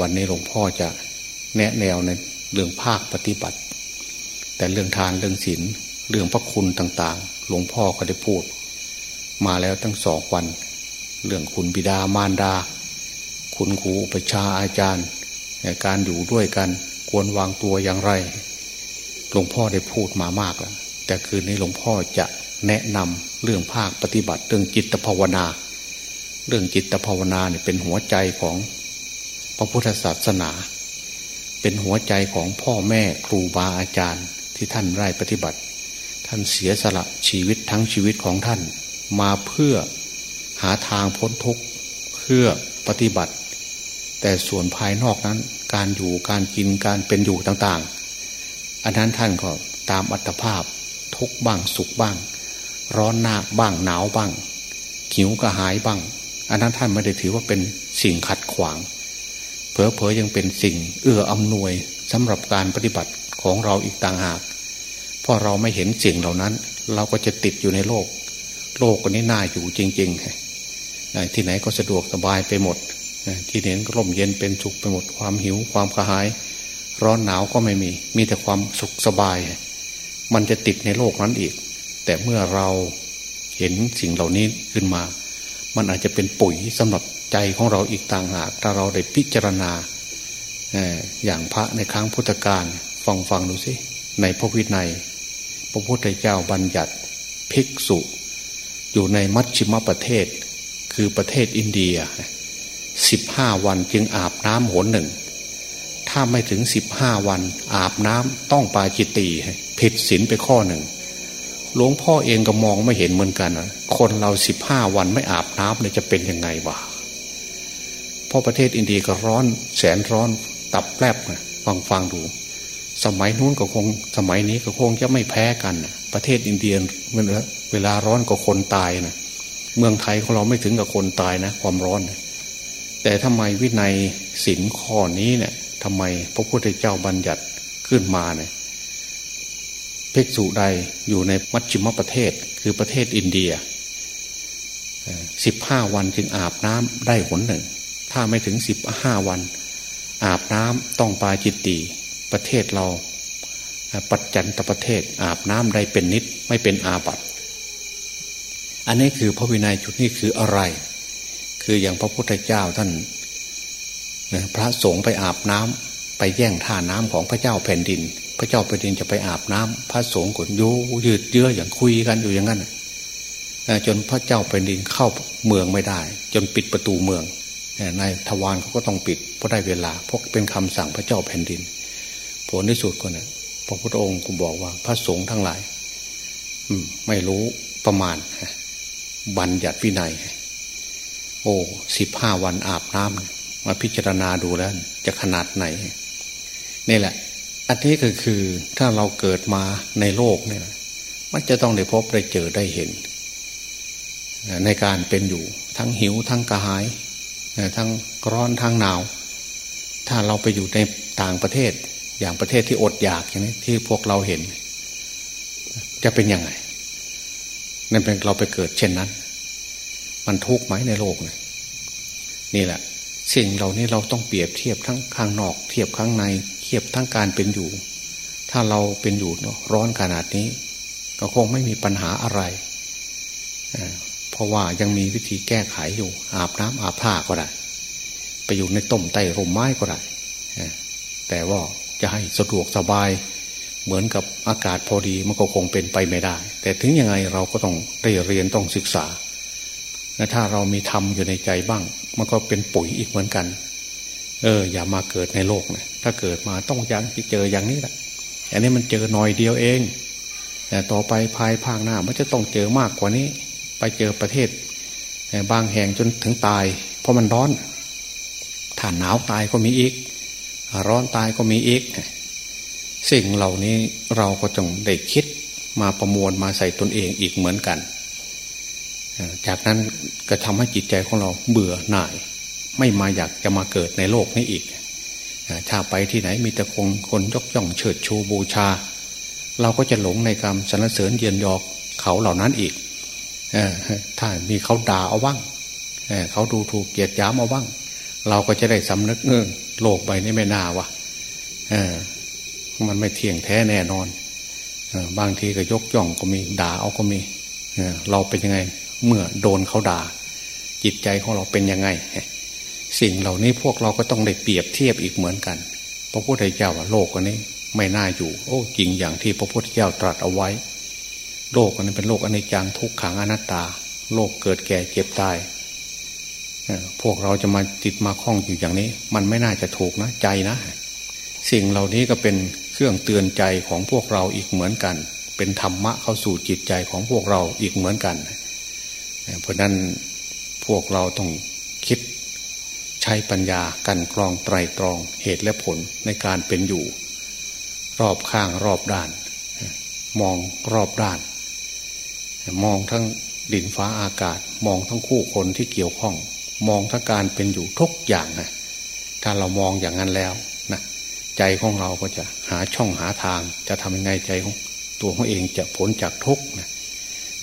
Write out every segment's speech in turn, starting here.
วันนี้หลวงพ่อจะแนะแนวในเรื่องภาคปฏิบัติ แต่เรื่องทานเรื่องศีลเรื่องพระคุณต่าง ๆ หลวงพ่อก็ได้พูด มาแล้วตั้งสองวัน เรื่องคุณบิดามารดา คุณครูอุปชาอาจารย์ การอยู่ด้วยกันควรวางตัวอย่างไร หลวงพ่อได้พูดมามากแล้วแต่คืนนี้หลวงพ่อจะแนะนำเรื่องภาคปฏิบัติ เรื่องจิตภาวนา เรื่องจิตภาวนาเนี่ยเป็นหัวใจของ พระพุทธศาสนา เป็นหัวใจของพ่อแม่ครูบาอาจารย์ที่ท่านไร้ปฏิบัติ ท่านเสียสละชีวิตทั้งชีวิตของท่าน มาเพื่อหาทางพ้นทุกข์เพื่อปฏิบัติ แต่ส่วนภายนอกนั้นการอยู่การกินการเป็นอยู่ต่างๆ อันนั้นท่านก็ตามอัตภาพทุกบ้างสุขบ้าง ร้อนหน้าบ้างหนาวบ้างหิวกระหายบ้าง อันนั้นท่านไม่ได้ถือว่าเป็นสิ่งขัดขวาง เผลอๆยังเป็นสิ่ง เอื้ออำนวยสำหรับการปฏิบัติของเราอีกต่างหากเพราะเราไม่เห็นสิ่งเหล่านั้น เราก็จะติดอยู่ในโลก โลกนี้น่าอยู่จริงๆที่ไหนก็สะดวกสบายไปหมดที่ไหนก็ร่มเย็นเป็นสุขไปหมดความหิวความกระหาย ร้อนหนาวก็ไม่มี มีแต่ความสุขสบาย มันจะติดในโลกนั้นอีก แต่เมื่อเราเห็นสิ่งเหล่านี้ขึ้นมา มันอาจจะเป็นปุ๋ยสำหรับ ใจของเราอีกต่างหากถ้าเราได้พิจารณาอย่างพระในครั้งพุทธกาลฟังฟังดูสิในพระวินัย พระพุทธเจ้าบัญญัติภิกษุ อยู่ในมัชชิมประเทศ คือประเทศอินเดียสิบห้าวันจึงอาบน้ำหนหนึ่ง ถ้าไม่ถึงสิบห้าวันอาบน้ำต้องปาจิตตีผิดศีลไปข้อหนึ่งหลวงพ่อเองก็มองไม่เห็นเหมือนกัน คนเราสิบห้าวันไม่อาบน้ำเนี่ยจะเป็นยังไงวะ เพราะประเทศอินเดียก็ร้อน แสนร้อนตับแปบนะฟังฟังดู สมัยนู้นก็คง สมัยนี้ก็คงจะไม่แพ้กัน ประเทศอินเดียเวลาร้อนก็คนตายนะเมืองไทยของเราไม่ถึงกับคนตายนะความร้อน แต่ทำไมวินัยศินข้อนี้เนี่ยทำไมพระพุทธเจ้าบัญญัติขึ้นมาเนี่ยภิกษุใดอยู่ในมัชชิมประเทศคือประเทศอินเดียสิบห้าวันจึงอาบน้ำได้หนหนึ่ง ถ้าไม่ถึงสิบห้าวัน อาบน้ำต้องปาจิตตีประเทศเรา ปัจจันตประเทศ อาบน้ำได้เป็นนิดไม่เป็นอาบัตอันนี้คือพระวินัยจุดนี้คืออะไร คืออย่างพระพุทธเจ้าท่านพระสงฆ์ไปอาบน้ำไปแย่งท่าน้ำของพระเจ้าแผ่นดิน พระเจ้าแผ่นดินจะไปอาบน้ำพระสงฆ์กดโยยืดเยื้ออย่างคุยกันอยู่อย่างนั้นจนพระเจ้าแผ่นดินเข้าเมืองไม่ได้ จนปิดประตูเมือง นายทวารเขาก็ต้องปิดเพราะได้เวลาเพราะเป็นคำสั่งพระเจ้าแผ่นดิน ผลที่สุดก็เนี่ยพระพุทธองค์ก็บอกว่าพระสงฆ์ทั้งหลายไม่รู้ประมาณบัญญัติวินัย โอ้สิบห้าวันอาบน้ำมาพิจารณาดูแล้ว จะขนาดไหนนี่แหละ อันนี้ก็คือถ้าเราเกิดมาในโลกเนี่ย มันจะต้องได้พบได้เจอได้เห็น ในการเป็นอยู่ทั้งหิวทั้งกระหาย ทั้งร้อนทั้งหนาว ถ้าเราไปอยู่ในต่างประเทศ อย่างประเทศที่อดอยากอย่างนี้ที่พวกเราเห็น จะเป็นยังไงนั่นเป็นเราไปเกิดเช่นนั้น มันทุกข์ไหมในโลกเนี่ยนี่แหละ สิ่งเหล่านี้เราต้องเปรียบเทียบทั้งข้างนอก เทียบข้างในเทียบทั้งการเป็นอยู่ ถ้าเราเป็นอยู่ร้อนขนาดนี้ ก็คงไม่มีปัญหาอะไร เพราะว่ายังมีวิธีแก้ไขอยู่ อาบน้ำอาบผ้าก็ได้ ไปอยู่ในต้มไต้ร่มไม้ก็ได้แต่ว่าจะให้สะดวกสบายเหมือนกับอากาศพอดีมันก็คงเป็นไปไม่ได้ แต่ถึงยังไงเราก็ต้องได้เรียนต้องศึกษาถ้าเรามีธรรมอยู่ในใจบ้าง มันก็เป็นปุ๋ยอีกเหมือนกัน เออ อย่ามาเกิดในโลกนะถ้าเกิดมาต้องยังเจออย่างนี้แหละอันนี้มันเจอหน่อยเดียวเองแต่ต่อไปภายภาคหน้ามันจะต้องเจอมากกว่านี้ ไปเจอประเทศบางแห่งจนถึงตาย เพราะมันร้อนถ้าหนาวตายก็มีอีก ร้อนตายก็มีอีก สิ่งเหล่านี้เราก็ต้องได้คิดมาประมวลมาใส่ตนเองอีกเหมือนกัน จากนั้นก็ทำให้จิตใจของเราเบื่อหน่าย ไม่มาอยากจะมาเกิดในโลกนี้อีก ถ้าไปที่ไหนมีแต่คงคนยกย่องเชิดชูบูชา เราก็จะหลงในคำสรรเสริญเยียนยอกเขาเหล่านั้นอีก ถ้ามีเขาด่าเอาบ้างเขาดูถูกเกียดย้ำเอาบ้าง เราก็จะได้สำนึกเงื่อโลกใบนี้ไม่น่าวะมันไม่เที่ยงแท้แน่นอนอบางทีก็ยกย่องก็มีด่าเอาก็มีเออเราเป็นยังไงเมื่อโดนเขาด่า จิตใจของเราเป็นยังไง สิ่งเหล่านี้พวกเราก็ต้องได้เปรียบเทียบอีกเหมือนกัน พระพุทธเจ้าว่าโลกอันนี้ไม่น่าอยู่ โอ้จริงอย่างที่พระพุทธเจ้าตรัสเอาไว้ โลกอันนี้เป็นโลกอนิจจังทุกขังอนัตตา โลกเกิดแก่เจ็บตายพวกเราจะมาติดมาคล้องอยู่อย่างนี้ มันไม่น่าจะถูกนะใจนะ สิ่งเหล่านี้ก็เป็นเครื่องเตือนใจของพวกเราอีกเหมือนกัน เป็นธรรมะเข้าสู่จิตใจของพวกเราอีกเหมือนกัน เพราะนั้นพวกเราต้องคิดใช้ปัญญากันกรองไตรตรองเหตุและผลในการเป็นอยู่ รอบข้างรอบด้าน มองรอบด้าน มองทั้งดินฟ้าอากาศ มองทั้งคู่คนที่เกี่ยวข้อง มองทั้งการเป็นอยู่ทุกอย่างนะถ้าเรามองอย่างนั้นแล้วนะใจของเราก็จะหาช่องหาทาง จะทำยังไงใจของตัวของเองจะพ้นจากทุกนะ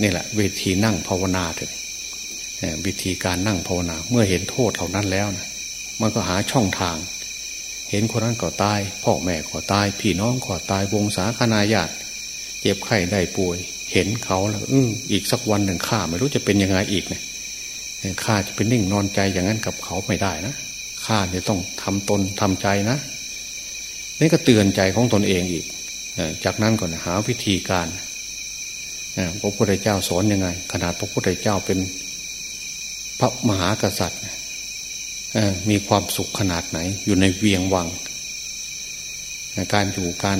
นี่แหละเวทีนั่งภาวนาเถอะวิธีการนั่งภาวนา เมื่อเห็นโทษเหล่านั้นแล้วนะมันก็หาช่องทาง เห็นคนนั้นก็ตาย พ่อแม่ก็ตาย พี่น้องก็ตายวงศาคณาญาติ เจ็บไข้ได้ป่วย เห็นเขาแล้วอืออีกสักวันหนึ่งข้าไม่รู้จะเป็นยังไงอีกเนี่ยข้าจะเป็นนิ่งนอนใจอย่างนั้นกับเขาไม่ได้นะข้าเนี่ยต้องทำตนทำใจนะนี่ก็เตือนใจของตนเองอีกจากนั้นก่อนหาวิธีการพระพุทธเจ้าสอนยังไง ขนาดพระพุทธเจ้าเป็นพระมหากษัตริย์มีความสุขขนาดไหน อยู่ในเวียงวัง การอยู่การ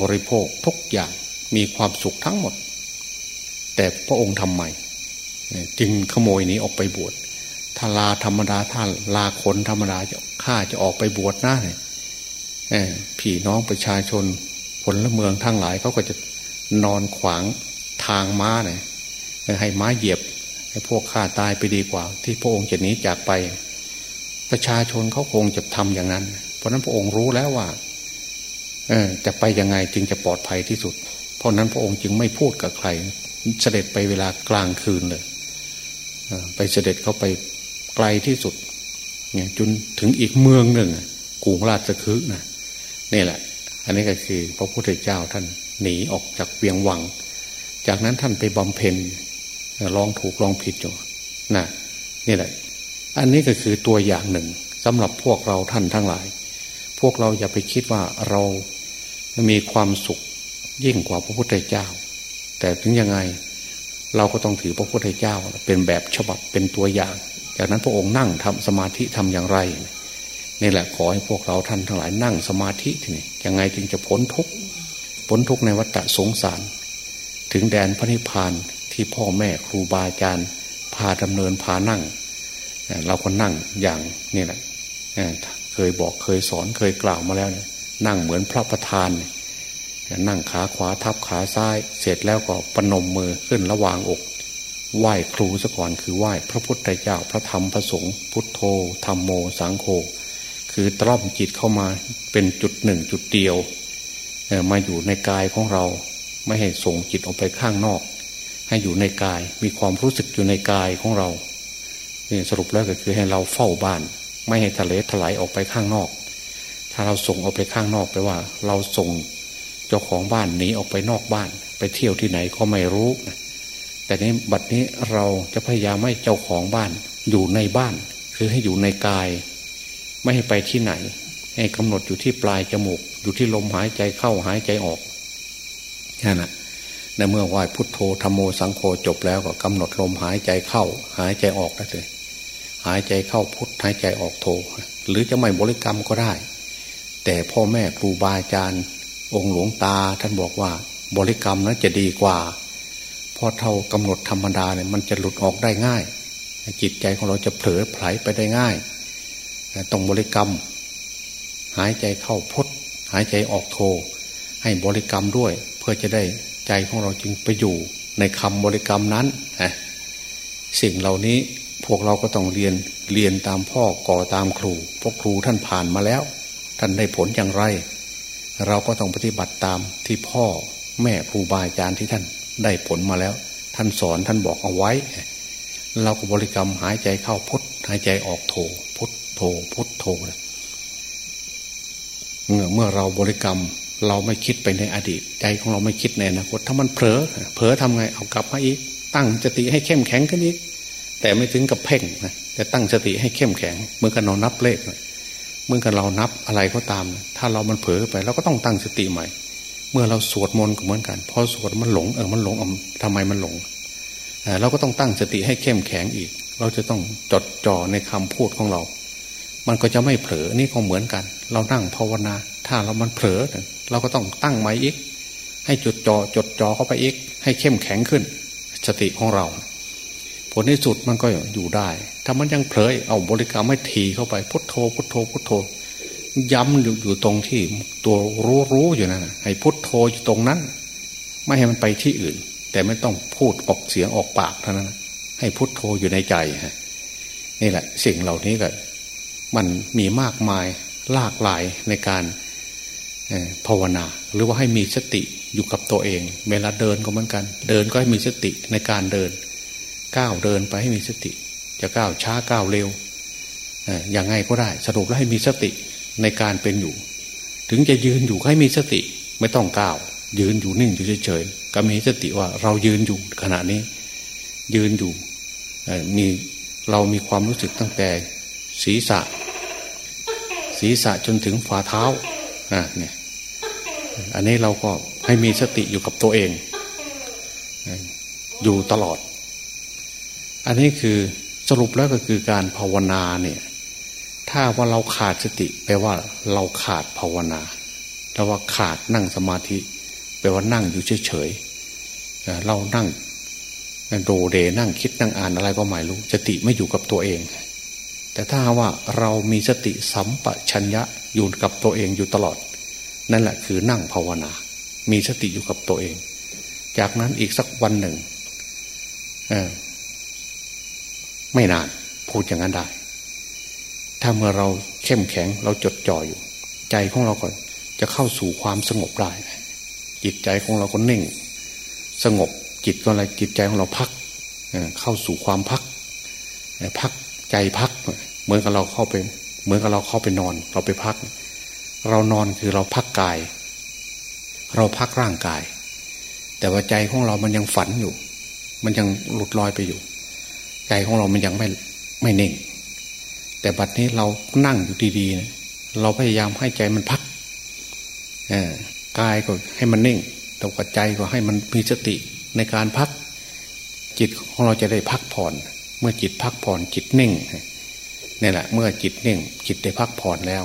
บริโภคทุกอย่างมีความสุขทั้งหมด แต่พระองค์ทำไม่จึงขโมยนี้ออกไปบวชถ้าลาธรรมดาถ้านลาคนธรรมดาจะข้าจะออกไปบวชน้าเนี่ยพี่น้องประชาชนผลละเมืองทั้งหลายเขาก็จะนอนขวางทางม้าเนี่ยให้ม้าเหยียบให้พวกข้าตายไปดีกว่า ที่พระองค์จะหนีจากไป ประชาชนเขาคงจะทำอย่างนั้น เพราะนั้นพระองค์รู้แล้วว่าเอจะไปยังไงจึงจะปลอดภัยที่สุด เพราะนั้นพระองค์จึงไม่พูดกับใคร เสด็จไปเวลากลางคืนเลยไปเสด็จเขาไปไกลที่สุดเนี่ยจนถึงอีกเมืองหนึ่งกรุงราชคฤห์นะนี่แหละ อันนี้ก็คือ พระพุทธเจ้าท่านหนีออกจากเวียงวัง จากนั้นท่านไปบำเพ็ญลองถูกลองผิดอยู่นะนี่แหละ อันนี้ก็คือตัวอย่างหนึ่งสำหรับพวกเราท่านทั้งหลาย พวกเราอย่าไปคิดว่าเรามีความสุขยิ่งกว่าพระพุทธเจ้า แต่ถึงยังไงเราก็ต้องถือพระพุทธเจ้า เป็นแบบฉบับเป็นตัวอย่าง จากนั้นพระองค์นั่งทำสมาธิทำอย่างไรนี่แหละขอให้พวกเราท่านทั้งหลายนั่งสมาธิทีนี้ยังไงจึงจะพ้นทุกพ้นทุกในวัฏสงสาร ถึงแดนพระนิพพานที่พ่อแม่ครูบาอาจารย์พาดำเนินพานั่ง เราก็นั่งอย่างนี่แหละเคยบอกเคยสอนเคยกล่าวมาแล้วนั่งเหมือนพระประธานนั่ นั่งขาขวาทับขาซ้าย เสร็จแล้วก็ปนมมือขึ้นระหว่างอก ไหว้ครูซะก่อนคือไหว้พระพุทธเจ้าพระธรรมพระสงฆ์พุทโธธรรมโมสังโฆคือตร่อมจิตเข้ามาเป็นจุดหนึ่งจุดเดียวมาอยู่ในกายของเราไม่ให้ส่งจิตออกไปข้างนอก ให้อยู่ในกายมีความรู้สึกอยู่ในกายของเราสรุปแล้วก็คือให้เราเฝ้าบ้าน ไม่ให้ทะเลถลายออกไปข้างนอก ถ้าเราส่งออกไปข้างนอกไปว่า เราส่ง เจ้าของบ้านหนีออกไปนอกบ้าน ไปเที่ยวที่ไหนก็ไม่รู้นะแต่นี้บัดนี้เราจะพยายามให้เจ้าของบ้านอยู่ในบ้าน คือให้อยู่ในกาย ไม่ให้ไปที่ไหน ให้กำหนดอยู่ที่ปลายจมูก อยู่ที่ลมหายใจเข้าหายใจออกแค่นั้นในเมื่อไหว้พุทโธธรรมโมสังโฆจบแล้วก็กำหนดลมหายใจเข้า หายใจออกได้เลยหายใจเข้าพุทหายใจออกโธหรือจะไม่บริกรรมก็ได้ แต่พ่อแม่ครูบาอาจารย์ องค์หลวงตาท่านบอกว่า บริกรรมนั้นจะดีกว่าเพราะเท่ากำหนดธรรมดาเนี่ยมันจะหลุดออกได้ง่าย จิตใจของเราจะเผลอไผลไปได้ง่ายต้องบริกรรม หายใจเข้าพุทหายใจออกโท ให้บริกรรมด้วย เพื่อจะได้ใจของเราจึงไปอยู่ในคำบริกรรมนั้นสิ่งเหล่านี้พวกเราก็ต้องเรียนเรียนตามพ่อก่อตามครูพวกครูท่านผ่านมาแล้ว ท่านได้ผลอย่างไร เราก็ต้องปฏิบัติตามที่พ่อแม่ครูบาอาจารย์ที่ท่านได้ผลมาแล้ว ท่านสอนท่านบอกเอาไว้ เราก็บริกรรมหายใจเข้าพุทหายใจออกโถพุทโถพุทโถเมื่อเราบริกรรมเราไม่คิดไปในอดีต ใจของเราไม่คิดในอนาคตถ้ามันเผลอเผลอทำไงเอากลับมาอีก ตั้งสติให้เข้มแข็งขึ้นอีกแต่ไม่ถึงกับเพ่งนะแต่ตั้งสติให้เข้มแข็งเมื่อกันเรานับเลข เมื่อกันเรานับอะไรก็ตาม ถ้าเรามันเผลอไปเราก็ต้องตั้งสติใหม่ เมื่อเราสวดมนต์ก็เหมือนกันพอสวดมันหลงเออมันหลงทำไมมันหลงเราก็ต้องตั้งสติให้เข้มแข็งอีก เราจะต้องจดจ่อในคำพูดของเรา มันก็จะไม่เผลอนี่ก็เหมือนกัน เรานั่งภาวนา ถ้าเรามันเผลอเราก็ต้องตั้งไม้อีก ให้จดจ่อจดจ่อเข้าไปอีก ให้เข้มแข็งขึ้น สติของเรา ผลที่สุดมันก็อยู่ได้ ถ้ามันยังเผลอเอาบริกรรมไม่ทีเข้าไปพุทโธพุทโธพุทโธ ย้ำอยู่อยู่ตรงที่ตัวรู้รู้อยู่นั่นให้พุทโธอยู่ตรงนั้น ไม่ให้มันไปที่อื่น แต่ไม่ต้องพูดออกเสียงออกปากเท่านั้นให้พุทโธอยู่ในใจฮะนี่แหละ สิ่งเหล่านี้ก็มันมีมากมายหลากหลายในการภาวนา หรือว่าให้มีสติอยู่กับตัวเอง เวลาเดินก็เหมือนกัน เดินก็ให้มีสติในการเดิน ก้าวเดินไปให้มีสติ จะก้าวช้าก้าวเร็วอย่างไงก็ได้ สรุปแล้วให้มีสติในการเป็นอยู่ ถึงจะยืนอยู่ให้มีสติไม่ต้องก้าว ยืนอยู่นิ่งอยู่เฉยๆก็มีสติว่าเรายืนอยู่ขณะนี้ ยืนอยู่มีเรามีความรู้สึกตั้งแต่ศีรษะ ศีรษะจนถึงฝ่าเท้าอ่าเนี่ยอันนี้เราก็ให้มีสติอยู่กับตัวเอง อยู่ตลอด อันนี้คือสรุปแล้วก็คือการภาวนาเนี่ย ถ้าว่าเราขาดสติ แปลว่าเราขาดภาวนาแปลว่าขาดนั่งสมาธิ แปลว่านั่งอยู่เฉยๆเรานั่งโดเดนั่งคิดนั่งอ่านอะไรก็ไม่รู้สติไม่อยู่กับตัวเอง แต่ถ้าว่าเรามีสติสัมปชัญญะอยู่กับตัวเองอยู่ตลอด นั่นแหละคือนั่งภาวนา มีสติอยู่กับตัวเอง จากนั้นอีกสักวันหนึ่ง ไม่นาน พูดอย่างนั้นได้ ถ้าเมื่อเราเข้มแข็งเราจดจ่ออยู่ ใจของเราก็จะเข้าสู่ความสงบได้ จิตใจของเราก็เน่ง สงบจิตก็อะไรจิตใจของเราพักเข้าสู่ความพัก พักใจพัก เหมือนกับเราเข้าไป เหมือนกับเราเข้าไปนอน เราไปพัก เรานอนคือเราพักกาย เราพักร่างกาย แต่ว่าใจของเรามันยังฝันอยู่ มันยังหลุดลอยไปอยู่ ใจของเรามันยังไม่ไม่เน่ง แต่บัดนี้เรานั่งอยู่ดีๆเราพยายามให้ใจมันพักกายก็ให้มันนิ่งแต่ว่าใจก็ให้มันมีสติในการพัก จิตของเราจะได้พักผ่อน เมื่อจิตพักผ่อนจิตนิ่งนี่แหละ เมื่อจิตนิ่ง จิตได้พักผ่อนแล้ว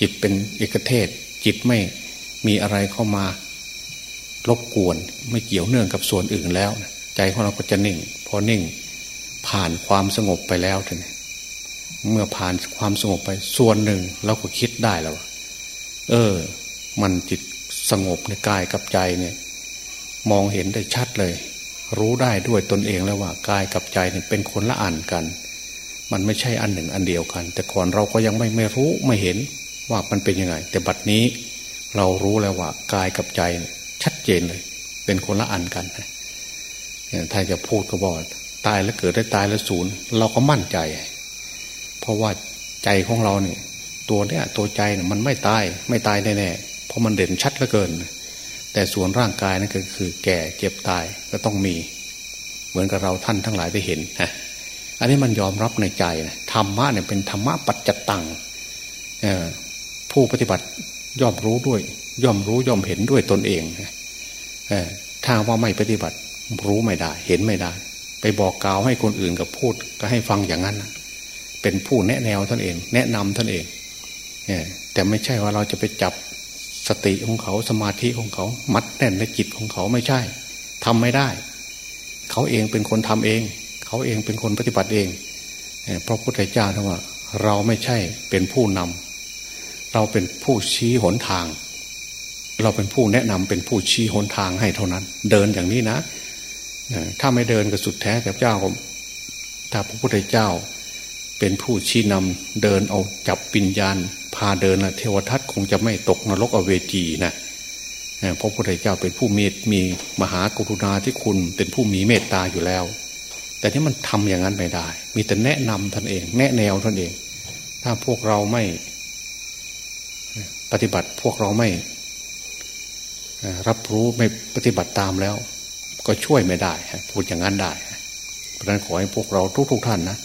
จิตเป็นเอกเทศ จิตไม่มีอะไรเข้ามารบกวน ไม่เกี่ยวเนื่องกับส่วนอื่นแล้ว ใจของเราก็จะนิ่ง พอนิ่ง ผ่านความสงบไปแล้วท่านเมื่อผ่านความสงบไปส่วนหนึ่งเราก็คิดได้แล้วเออ มันจิตสงบในกายกับใจเนี่ย มองเห็นได้ชัดเลย รู้ได้ด้วยตนเองแล้วว่ากายกับใจเนี่ยเป็นคนละอันกัน มันไม่ใช่อันหนึ่งอันเดียวกัน แต่ก่อนเราก็ยังไม่ไม่รู้ไม่เห็นว่ามันเป็นยังไง แต่บัดนี้เรารู้แล้วว่ากายกับใจชัดเจนเลย เป็นคนละอันกันถ้าจะพูดก็บอก ตายแล้วเกิดได้ตายแล้วศูนย์เราก็มั่นใจ เพราะว่าใจของเราเนี่ย ตัวเนี้ยตัวใจเนี่ยมันไม่ตายไม่ตายแน่ๆเพราะมันเด่นชัดเหลือเกิน แต่ส่วนร่างกายนั่นก็คือ แก่เจ็บตายก็ต้องมี เหมือนกับเราท่านทั้งหลายได้เห็นนะอันนี้มันยอมรับในใจนะธรรมะเนี่ยเป็นธรรมะปัจจตังผู้ปฏิบัติย่อมรู้ด้วย ย่อมรู้ย่อมเห็นด้วยตนเองถ้าว่าไม่ปฏิบัติรู้ไม่ได้ เห็นไม่ได้ ไปบอกกล่าวให้คนอื่นกับพูดก็ให้ฟังอย่างนั้นเป็นผู้แนะแนวท่านเอง แนะนำท่านเองเนี่ยแต่ไม่ใช่ว่าเราจะไปจับสติของเขาสมาธิของเขา มัดแน่นในจิตของเขาไม่ใช่ทำไม่ได้ เขาเองเป็นคนทำเอง เขาเองเป็นคนปฏิบัติเองเพราะพุทธเจ้าท่านว่า เราไม่ใช่เป็นผู้นำเราเป็นผู้ชี้หนทาง เราเป็นผู้แนะนำเป็นผู้ชี้หนทางให้เท่านั้น เดินอย่างนี้นะ ถ้าไม่เดินก็สุดแท้แต่เจ้าถ้าพระพุทธเจ้า เป็นผู้ชี้นำเดินเอาจับปิญญาณ พาเดินนะเทวทัตคงจะไม่ตกนรกอเวจีนะเพราะพระพุทธเจ้าเป็นผู้มีมีมหากรุณาที่คุณเป็นผู้มีเมตตาอยู่แล้ว แต่ที่มันทำอย่างนั้นไม่ได้ มีแต่แนะนำท่านเอง แนะแนวท่านเอง ถ้าพวกเราไม่ ปฏิบัติพวกเราไม่ รับรู้ไม่ปฏิบัติตามแล้ว ก็ช่วยไม่ได้พูดอย่างนั้นได้ เพราะนั้นขอให้พวกเราทุกๆทท่านนะ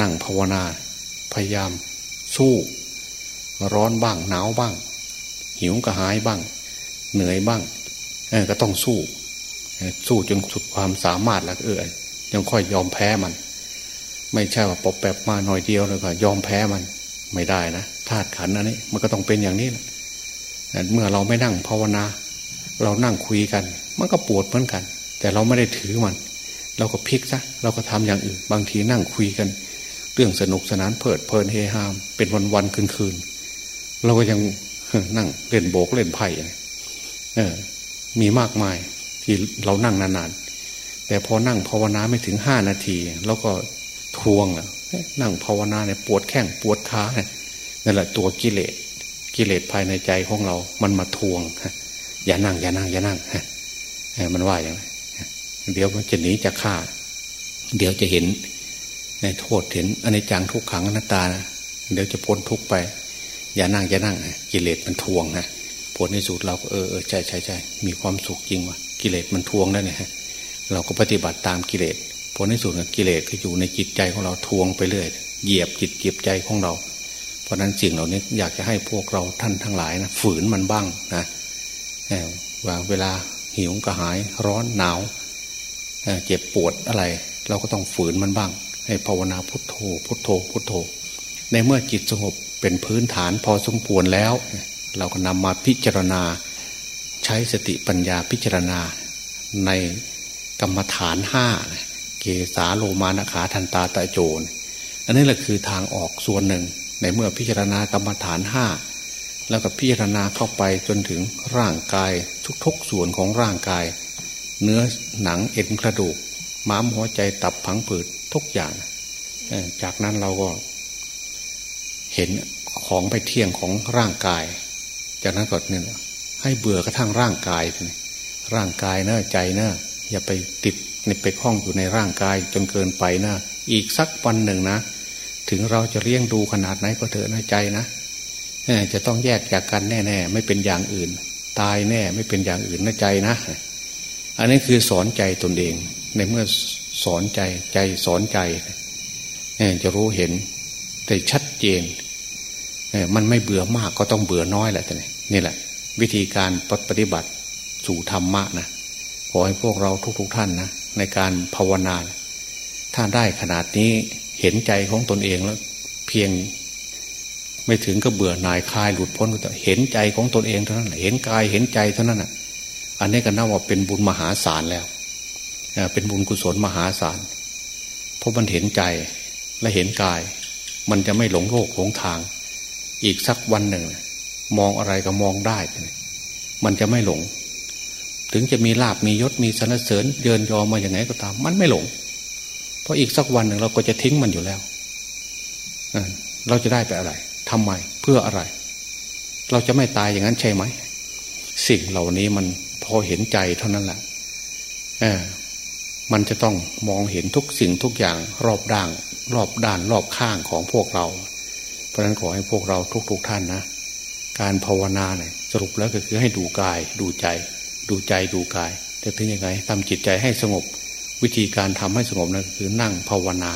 นั่งภาวนา พยายามสู้ ร้อนบ้างหนาวบ้าง หิวกระหายบ้าง เหนื่อยบ้างก็ต้องสู้ สู้จนสุดความสามารถแล้วเออยังค่อยยอมแพ้มัน ไม่ใช่ว่าปบแบบมาหน่อยเดียวแล้วก็ยอมแพ้มันไม่ได้นะธาตุขันอันนี้มันก็ต้องเป็นอย่างนี้แหละเมื่อเราไม่นั่งภาวนา เรานั่งคุยกัน มันก็ปวดเหมือนกัน แต่เราไม่ได้ถือมัน เราก็พลิกซะเราก็ทำอย่างอื่น บางทีนั่งคุยกัน เรื่องสนุกสนานเพลิดเพลินเฮฮามเป็นวันวันคืนคืนเราก็ยังนั่งเล่นโบกเล่นไพ่เออ มีมากมายที่เรานั่งนานๆ แต่พอนั่งภาวนาไม่ถึงห้านาทีเราก็ทวงอะนั่งภาวนาเนี่ยปวดแข้งปวดขาเนี่ยนั่นแหละตัวกิเลสกิเลสภายในใจของเรา มันมาทวง อย่านั่ง อย่านั่ง อย่านั่งฮะมันว่าอย่างไรเดี๋ยวมันจะหนีจะฆ่าเดี๋ยวจะเห็น ในโทษเห็นอันในจังทุกขังอนัตตานะเดี๋ยวจะพ้นทุกไป อย่านั่ง อย่านั่งกิเลสมันทวงนะผลในสุดเราก็เออใช่ใช่ใช่มีความสุขจริงวะกิเลสมันทวงได้เนี่ยเราก็ปฏิบัติตามกิเลสผลในสุดกิเลสก็อยู่ในจิตใจของเราทวงไปเรื่อยเหยียบจิตเหยียบใจของเรา เพราะนั้นสิ่งเหล่านี้อยากจะให้พวกเราท่านทั้งหลายนะฝืนมันบ้างนะ ว่าเวลาหิวกระหายร้อนหนาวเจ็บปวดอะไร เราก็ต้องฝืนมันบ้าง ให้ภาวนาพุทโธ พุทโธ พุทโธ ในเมื่อจิตสงบเป็นพื้นฐานพอสมควรแล้ว เราก็นำมาพิจารณา ใช้สติปัญญาพิจารณา ในกรรมฐานห้าเกสาโลมานขาทันตาตะโจนอันนี้แหละคือทางออกส่วนหนึ่ง ในเมื่อพิจารณากรรมฐานห้า แล้วก็พิจารณาเข้าไปจนถึงร่างกายทุกๆส่วนของร่างกาย เนื้อหนังเอ็นกระดูก ม้ามหัวใจตับผังผืดทุกอย่าง จากนั้นเราก็ เห็นของไปเที่ยงของร่างกาย จากนั้นก็เนี่ยให้เบื่อกระทั่งร่างกายร่างกายเนอะใจเนอะอย่าไปติดไปคล้องอยู่ในร่างกายจนเกินไปนะอีกสักวันหนึ่งนะ ถึงเราจะเลี้ยงดูขนาดไหนก็เถอะนะใจนะ จะต้องแยกจากกันแน่ๆไม่เป็นอย่างอื่น ตายแน่ไม่เป็นอย่างอื่นนะใจนะ อันนี้คือสอนใจตนเอง ในเมื่อสอนใจใจสอนใจจะรู้เห็นแต่ชัดเจนมันไม่เบื่อมากก็ต้องเบื่อน้อยแหละท่านนี่แหละ วิธีการปฏิบัติสู่ธรรมะนะขอให้พวกเราทุกๆทท่านนะในการภาวนาถ้าได้ขนาดนี้เห็นใจของตนเองแล้ว เพียง ไม่ถึงก็เบื่อหน่ายคลายหลุดพ้นแต่เห็นใจของตนเองเท่านั้นเห็นกายเห็นใจเท่านั้นอะ อันนี้ก็นับว่าเป็นบุญมหาศาลแล้วเป็นบุญกุศลมหาศาลเพราะมันเห็นใจและเห็นกาย มันจะไม่หลงโลกหลงทาง อีกสักวันหนึ่ง มองอะไรก็มองได้ มันจะไม่หลง ถึงจะมีลาบมียศมีสรรเสริญเยินยอมาอย่างไงก็ตาม มันไม่หลง เพราะอีกสักวันหนึ่งเราก็จะทิ้งมันอยู่แล้วเราจะได้ไปอะไร ทำไมเพื่ออะไร เราจะไม่ตายอย่างนั้นใช่ไหม สิ่งเหล่านี้มันพอเห็นใจเท่านั้นแหละมันจะต้องมองเห็นทุกสิ่งทุกอย่างรอบด้านรอบด้านรอบข้างของพวกเรา เพราะฉะนั้นขอให้พวกเราทุกๆทท่านนะ การภาวนาเนี่ยสรุปแล้วก็คือให้ดูกาย ดูใจ ดูใจดูกายจะถึงยังไงทำจิตใจให้สงบ วิธีการทำให้สงบนั่นคือนั่งภาวนา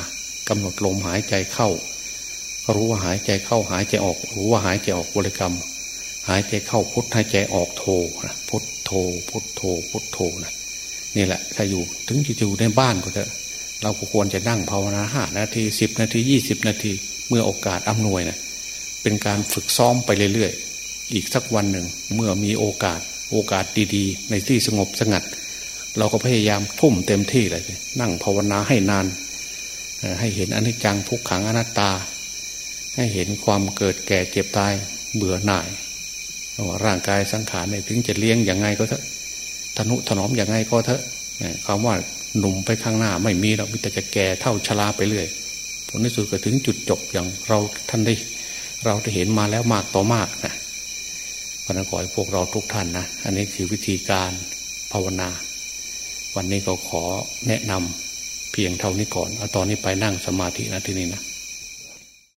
กำหนดลมหายใจเข้า รู้ว่าหายใจเข้าหายใจออก รู้ว่าหายใจออกบริกรรม หายใจเข้าพุทหายใจออกโทนะพุทโท พุทโท พุทโทนะนี่แหละ ถ้าอยู่ถึงจะอยู่ในบ้านก็จะเราควรจะนั่งภาวนาห้านาทีสิบนาทียี่สิบนาที เมื่อโอกาสอำนวยนะเป็นการฝึกซ้อมไปเรื่อยๆ อีกสักวันหนึ่งเมื่อมีโอกาสโอกาสดีๆ ในที่สงบสงัด เราก็พยายามทุ่มเต็มที่เลยนั่งภาวนาให้นาน ให้เห็นอนิจจังทุกขังอนัตตา ให้เห็นความเกิดแก่เจ็บตายเบื่อหน่ายว่าร่างกายสังขารเนี่ยถึงจะเลี้ยงอย่างไงก็เถอะทนุถนอมอย่างไงก็เถอะคำว่าหนุ่มไปข้างหน้าไม่มีเรามีแต่จะแก่เท่าชราไปเรื่อยผลที่สุดก็ถึงจุดจบอย่างเราท่านได้ เราได้เห็นมาแล้วมากต่อมากนะพระนั้นขอให้พวกเราทุกท่านนะอันนี้คือวิธีการภาวนา วันนี้ก็ขอแนะนำเพียงเท่านี้ก่อนเอาตอนนี้ไปนั่งสมาธินะที่นี่นะ